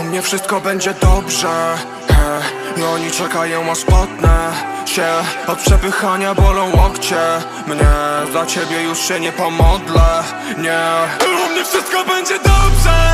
U mnie wszystko będzie dobrze he. Oni czekają aż potnę się Od przepychania bolą łokcie Mnie za ciebie już się nie pomodlę Nie U mnie wszystko będzie dobrze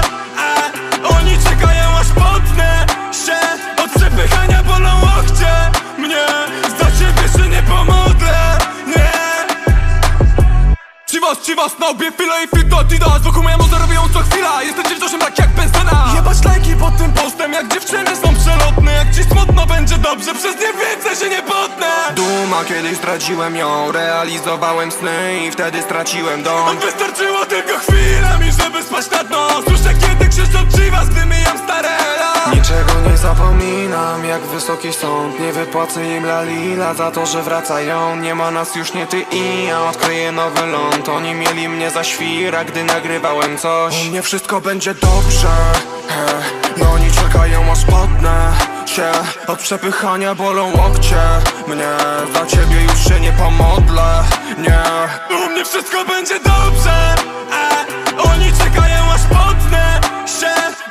Chivas, na obie file i fit Adidas Wokół moja moza robią co chwila. Jestem dziewczosiem tak jak benzyna Jebać lajki pod tym postem Jak dziewczyny są przelotne. Jak ci smutno będzie dobrze Przez nie więcej się nie potnę. Duma, kiedyś zdradziłem ją Realizowałem sny i wtedy straciłem dom. Wystarczyło tylko chwila mi, żeby spać na dno Słyszę kiedy krzyczą chivas, gdy myjam stare Niczego nie zapominam, jak wysoki sąd? Nie wypłacę im la lila za to, że wracają. Nie ma nas już nie ty i ja. Odkryję nowy ląd. Oni mieli mnie za świra, gdy nagrywałem coś. U mnie wszystko będzie dobrze he. I oni czekają aż potnę się. Od przepychania bolą łokcie. Mnie za ciebie już się nie pomodlę Nie. U mnie wszystko będzie dobrze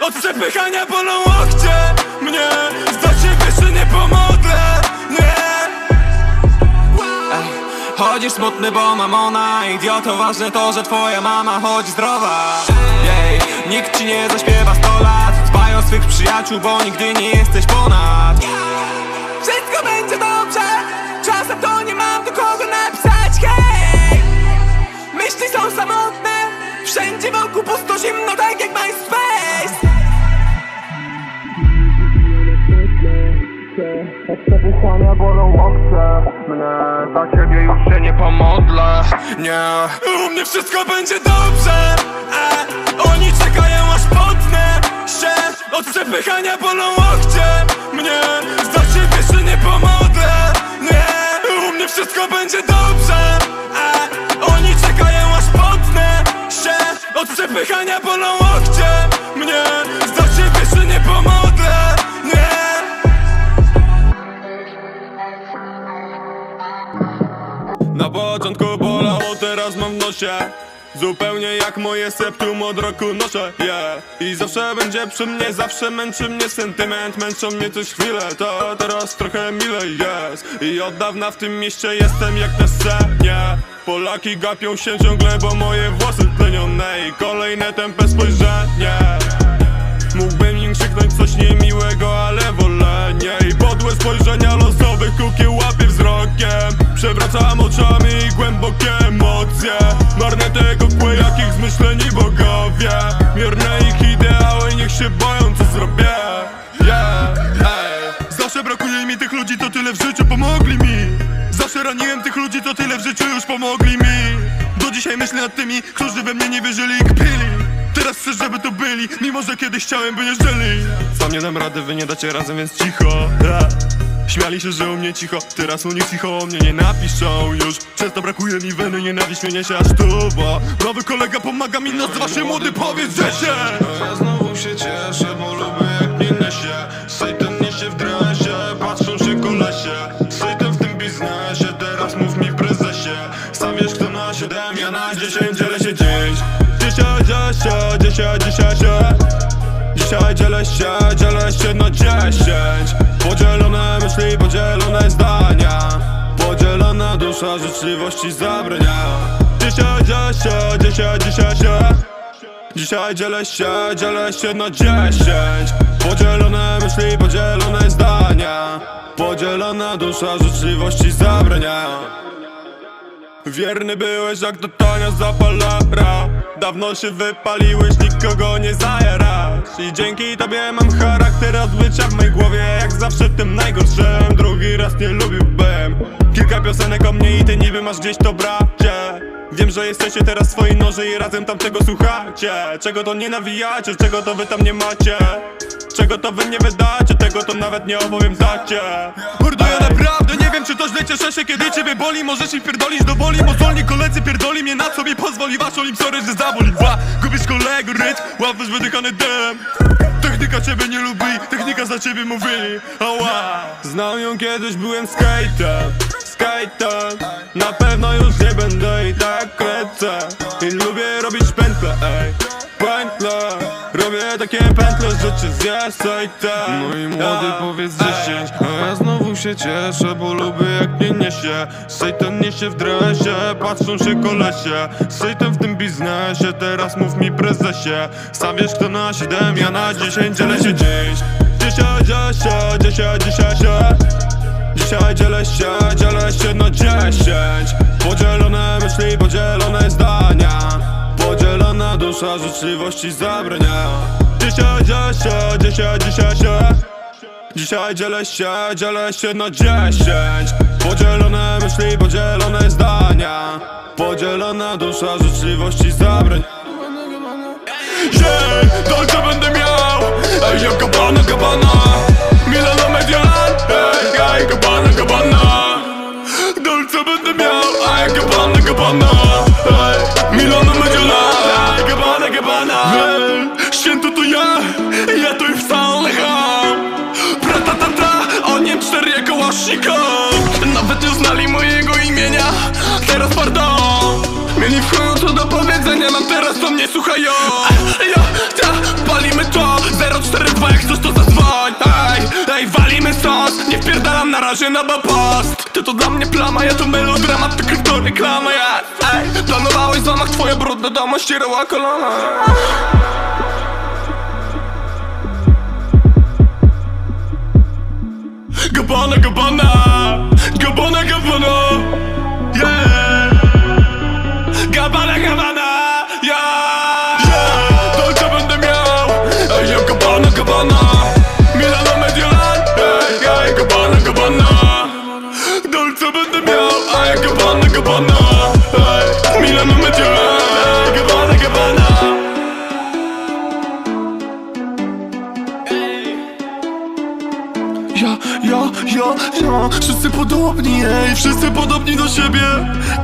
Od przepychania bolą łokcie. Mnie za ciebie się nie pomodlę Nie. Ej, Chodzisz smutny, bo mamona Idioto, ważne to, że twoja mama chodzi zdrowa. Jej, nikt ci nie zaśpiewa 100 lat. Dbaj o swych przyjaciół, bo nigdy nie jesteś ponad. Wszystko będzie dobrze. Czasem to nie mam do kogo napisać. Hej, myśli są samotne. Wszędzie wokół pusto zimno, tak jak MySpace Przepychania bolą łokcie. Mnie za ciebie już się nie pomodlę. Nie. U mnie wszystko będzie dobrze e. Oni czekają aż potnę się. Od przepychania bolą łokcie. Mnie za ciebie się nie pomodlę. Nie. U mnie wszystko będzie dobrze e. Oni czekają aż potnę się. Od przepychania bolą łokcie Zupełnie jak moje septum od roku noszę, yeah. I zawsze będzie przy mnie, zawsze męczy mnie sentyment Męczą mnie coś chwilę, to teraz trochę milej jest. I od dawna w tym mieście jestem jak na scenie Polaki gapią się ciągle, bo moje włosy tlenione I kolejne tępe spojrzenie. Mógłbym im krzyknąć coś niemiłego, ale wolę nie. I podłe spojrzenia losowych kukie łapie wzrokiem Przewracam oczami głębokie emocje. Marne tego kłe, jakich zmyśleni bogowie. Mierne ich ideały, niech się boją co zrobię. Yeah, ey. Zawsze brakuje mi tych ludzi, to tyle w życiu pomogli mi. Zawsze raniłem tych ludzi, to tyle w życiu już pomogli mi. Do dzisiaj myślę nad tymi, którzy we mnie nie wierzyli i kpili. Teraz chcę, żeby to byli, mimo że kiedyś chciałem, by nie żyli. Sam nie dam rady, wy nie dacie razem, więc cicho. Ja. Śmiali się, że u mnie cicho, teraz u nich cicho o mnie nie napiszą już. Często brakuje mi weny, nienawiść mnie się aż tu, bo Nowy kolega pomaga mi, nazywa się młody, powiedz, że się. Ja znowu się cieszę, bo lubię jak mnie niesie Sejten niesie w dresie, patrzą się kolesie. Sejten w tym biznesie, teraz mów mi prezesie. Sam wiesz kto na 7, ja na 10, dzielę się 10 Dzisiaj, dzisiaj, dzisiaj, dzisiaj się. Dzisiaj dzielę się, dzielę się na 10 dusza życzliwości zabrania. Dzisiaj, dzisiaj, dzisiaj, dzisiaj się Dzisiaj dzielę się, dzielę się na 10 Podzielone myśli, podzielone zdania. Podzielona dusza życzliwości zabrania. Wierny byłeś jak do tania zapalara Dawno się wypaliłeś, nikogo nie zajarasz I dzięki tobie mam charakter odbycia w mej głowie Jak zawsze tym najgorszym, drugi raz nie lubiłbym Kilka piosenek o mnie i ty niby masz gdzieś to bracie. Wiem, że jesteście teraz swoi noże i razem tam czego słuchacie. Czego to nie nawijacie, czego to wy tam nie macie. Czego to wy nie wydacie, tego to nawet nie opowiem dacie. Morduję naprawdę, nie wiem czy to źle cieszę się kiedy ciebie boli. Możesz im pierdolić do woli, mozolni koledzy pierdoli mnie na co mi pozwoli. Waszą im sorry, że zaboli Ła, gubisz kolego, ryć, łapiesz wydychany dym. Technika ciebie nie lubi, technika za ciebie mówi. Ała. Znam ją kiedyś, byłem skatem skajtan Na pewno już nie będę i tak kręcę. I lubię robić pętle, ej. Pętle. Robię takie pętle, że cię zjesz, ej ten No i młody powiedz dziesięć. A ja znowu się cieszę, bo lubię jak mnie niesie. Sejtan niesie w dresie, patrzą się kolesie. Sejtan w tym biznesie, teraz mów mi prezesie. Sam wiesz kto na siedem, ja na dziesięć, ale się dziś. Dziesięć, dziesięć, dziesięć, dziesięć. 10, 11, 11, 10 Podzielone myśli, podzielone zdania. Podzielona dusza życzliwości zabrania Dzisiaj, dzisiaj, dzisiaj, dzisiaj się. Dzisiaj dzielę się, dzielę się na 10 Podzielone myśli, podzielone zdania. Podzielona dusza życzliwości zabrania Dzień, yeah, dalsze będę miał. Ej, jak kabana, kabana Milano Mediolan Ej, ej, Gabbana, Gabbana. Dolce będę miał Ej, Gabbana, Gabbana. Ej, Milano Mediolan Ej, Gabbana, Gabbana. Święto to ja Ja to już wcale ham Pratatata, o nie cztery jako łasznikov Nawet nie znali mojego imienia Teraz pardon. Mieli w chuju co do powiedzenia Nam teraz to mnie słuchają na razie na post Ty to dla mnie plama, ja to melodramat Ty krypto reklama, ja Ej, planowałeś zamach, twoja brudna doma ścierała kolana. Gabbana, Gabbana Gabbana, Gabbana Yeah Ja, ja, ja, ja. Wszyscy podobni, ej Wszyscy podobni do siebie.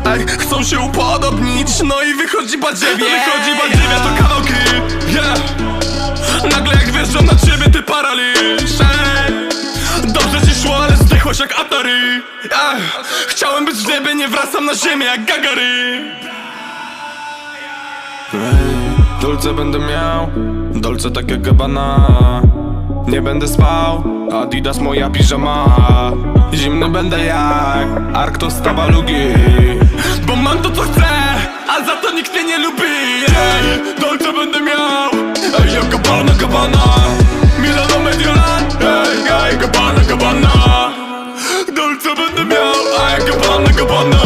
Ej, chcą się upodobnić No i wychodzi badziewia. Wychodzi badziewia, to kawałki Yeah. Nagle jak wjeżdżam na ciebie, ty paraliż Ej. Dobrze ci szło, ale zdechłeś jak Atari Ej, Chciałem być w niebie, nie wracam na ziemię jak Gagary. Dolce będę miał, dolce tak jak Gabbana Nie będę spał, Adidas moja piżama. Zimny będę jak Arktos Tabalugi. Bo mam to co chcę, a za to nikt mnie nie lubi. Ej, Dolce będę miał. Ej, ja Gabbana, Gabbana. Milano Mediolan. Ej, ej, Gabbana, Gabbana. Dolce będę miał. Ej, Gabbana, Gabbana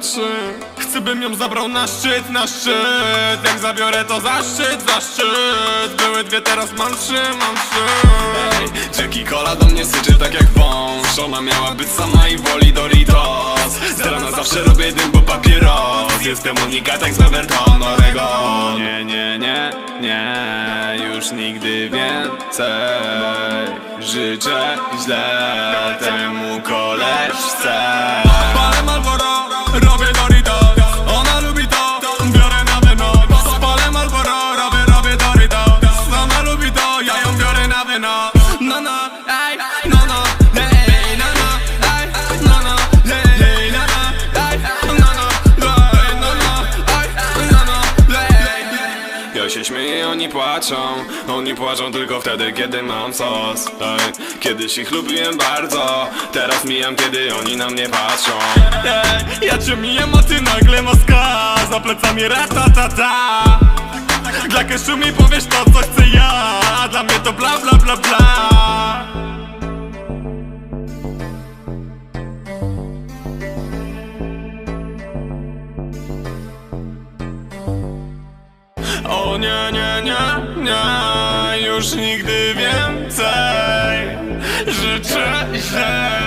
patrzy, Chcę bym ją zabrał na szczyt, na szczyt. Jak zabiorę to za szczyt, za szczyt. Były dwie, teraz mam trzy, mam trzy. Jackie Cola do mnie syczy tak jak wąż. Ona miała być sama i woli Doritos. Z rana zawsze robię dym, bo papieros. Jestem unikat jak z Everton Oregon. Nie, nie, nie, nie Już nigdy więcej. Życzę źle temu koleżce płaczą. Oni płaczą tylko wtedy, kiedy mam sos. Ej, Kiedyś ich lubiłem bardzo Teraz mijam, kiedy oni na mnie patrzą. Ej, Ja cię mijam, a ty nagle maska. Za plecami ratatata Dla keszu mi powiesz to, co chcę ja. Dla mnie to bla bla bla bla nie, nie, nie, nie Już nigdy więcej. Życzę źle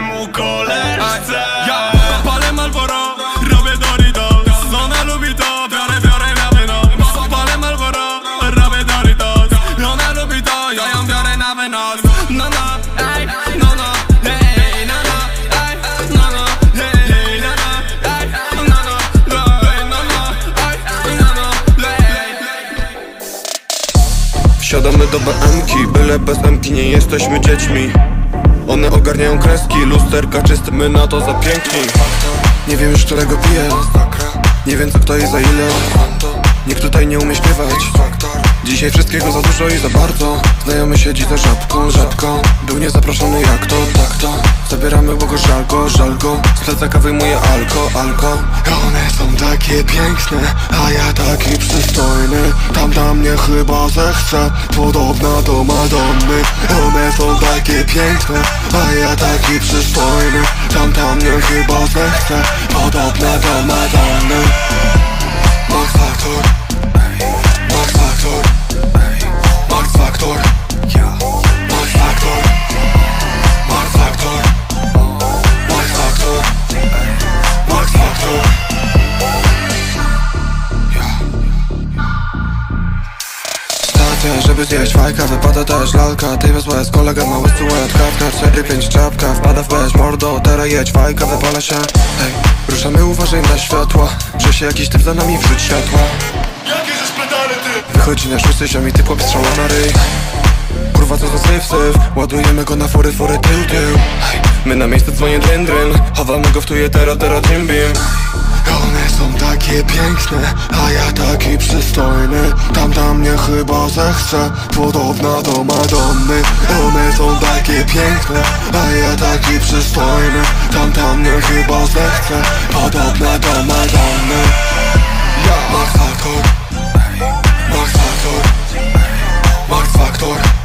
mu koleżce. Ja palę Malboro, robię Doritos. Ona lubi to, biorę, biorę, biorę no. Palę Malboro, robię Doritos. Ona lubi to, ja ją biorę na wynos. No no, Wsiadamy do BMki, byle bez MK nie jesteśmy dziećmi. One ogarniają kreski, lusterka czyste, my na to za piękni. Nie wiem już którego piję. Nie wiem co kto i za ile. Nikt tutaj nie umie śpiewać Dzisiaj wszystkiego za dużo i za bardzo. Znajomy siedzi za żabką, rzadko Był niezaproszony jak to, tak to. Zabieramy, bo go żal go, żal go. Z plecaka wyjmuje alko, alko. One są takie piękne, a ja taki przystojny. Tamta mnie chyba zechce, podobna do Madonny. One są takie piękne, a ja taki przystojny. Tamta mnie chyba zechce, podobna do Madonny Żeby zjeść fajka Wypada też lalka. Ty wysła jest kolega Mały suet Kawka 4-5 czapka. Wpada w beż mordo Teraz jedź fajka Wypala się. Hej Ruszamy uważaj na światła. Że się jakiś typ za nami wrzuć światła. Jakie żeś pedale ty? Wychodzi na szósty ziom i ty chłop strzała na ryj. Kurwa co za syf syf Ładujemy go na fory fory tył tył. My na miejsce dzwonię dryn dryn. Chowamy go w tuje tera tera bim. takie A ja taki przystojny. Tamta mnie chyba zechce Podobna do Madonny. One są takie piękne A ja taki przystojny. Tamta mnie chyba zechce Podobna do Madonny. Max Factor. Max Factor. Max Factor